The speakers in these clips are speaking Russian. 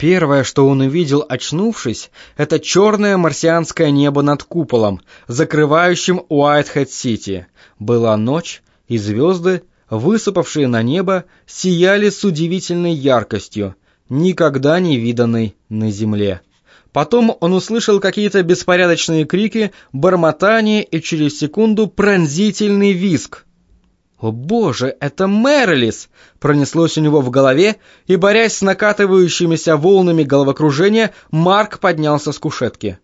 Первое, что он увидел, очнувшись, это черное марсианское небо над куполом, закрывающим Уайтхед-Сити. Была ночь, и звезды, высыпавшие на небо, сияли с удивительной яркостью, никогда не виданной на земле. Потом он услышал какие-то беспорядочные крики, бормотание и через секунду пронзительный визг — «О боже, это Мэрилис!» Пронеслось у него в голове, и, борясь с накатывающимися волнами головокружения, Марк поднялся с кушетки.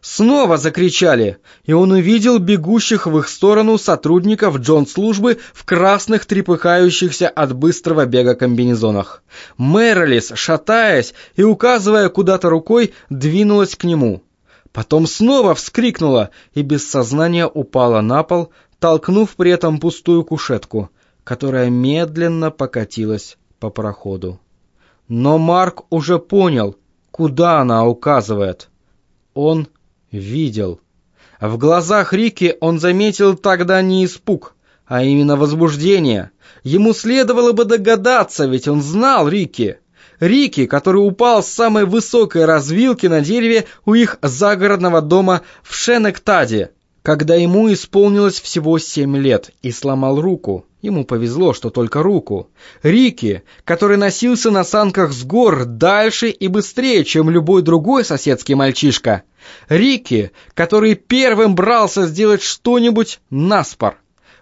Снова закричали, и он увидел бегущих в их сторону сотрудников Джон-службы в красных трепыхающихся от быстрого бега комбинезонах. Мэрилис, шатаясь и указывая куда-то рукой, двинулась к нему. Потом снова вскрикнула и без сознания упала на пол, толкнув при этом пустую кушетку, которая медленно покатилась по проходу. Но Марк уже понял, куда она указывает. Он видел. В глазах Рики он заметил тогда не испуг, а именно возбуждение. Ему следовало бы догадаться, ведь он знал Рики. Рики, который упал с самой высокой развилки на дереве у их загородного дома в Шенектаде, когда ему исполнилось всего семь лет и сломал руку. Ему повезло, что только руку. Рики, который носился на санках с гор дальше и быстрее, чем любой другой соседский мальчишка. Рики, который первым брался сделать что-нибудь наспор.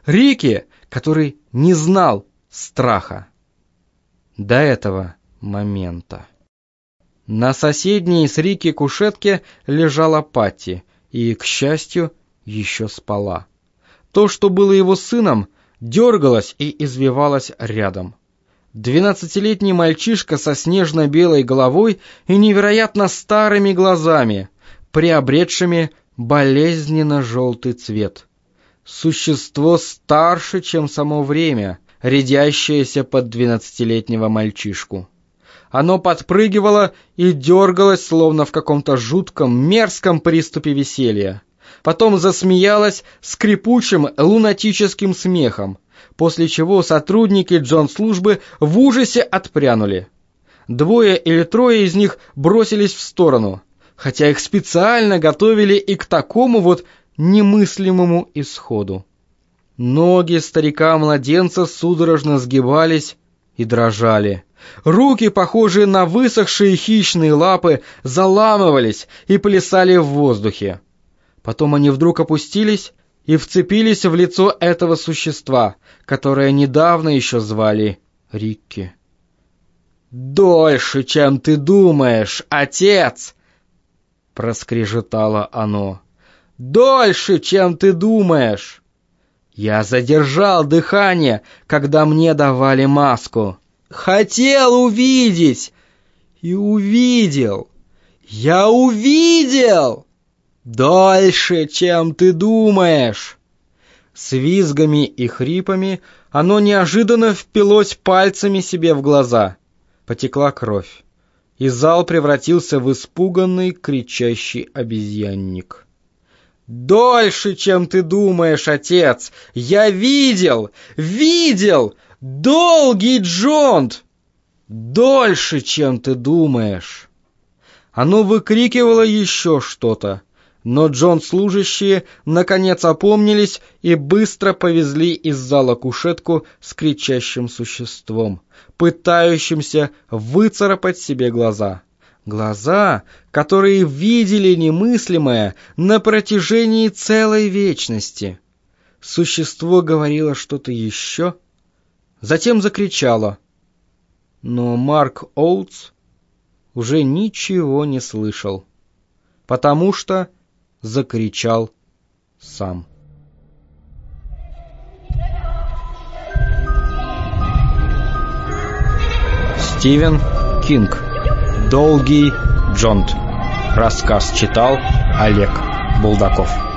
Рики, который не знал страха. До этого момента. На соседней с Рики кушетке лежала Патти, и, к счастью, еще спала. То, что было его сыном, дергалось и извивалось рядом. Двенадцатилетний мальчишка со снежно-белой головой и невероятно старыми глазами, приобретшими болезненно-желтый цвет. Существо старше, чем само время, рядящееся под двенадцатилетнего мальчишку. Оно подпрыгивало и дергалось, словно в каком-то жутком, мерзком приступе веселья потом засмеялась скрипучим лунатическим смехом, после чего сотрудники Джон-службы в ужасе отпрянули. Двое или трое из них бросились в сторону, хотя их специально готовили и к такому вот немыслимому исходу. Ноги старика-младенца судорожно сгибались и дрожали. Руки, похожие на высохшие хищные лапы, заламывались и плясали в воздухе. Потом они вдруг опустились и вцепились в лицо этого существа, которое недавно еще звали Рикки. «Дольше, чем ты думаешь, отец!» — проскрежетало оно. «Дольше, чем ты думаешь!» Я задержал дыхание, когда мне давали маску. Хотел увидеть и увидел. Я увидел! «Дольше, чем ты думаешь!» С визгами и хрипами оно неожиданно впилось пальцами себе в глаза. Потекла кровь, и зал превратился в испуганный, кричащий обезьянник. «Дольше, чем ты думаешь, отец! Я видел! Видел! Долгий Джонт! Дольше, чем ты думаешь!» Оно выкрикивало еще что-то. Но Джон-служащие наконец опомнились и быстро повезли из зала кушетку с кричащим существом, пытающимся выцарапать себе глаза. Глаза, которые видели немыслимое на протяжении целой вечности. Существо говорило что-то еще, затем закричало. Но Марк Оутс уже ничего не слышал, потому что закричал сам. Стивен Кинг. Долгий Джонт. Рассказ читал Олег Булдаков.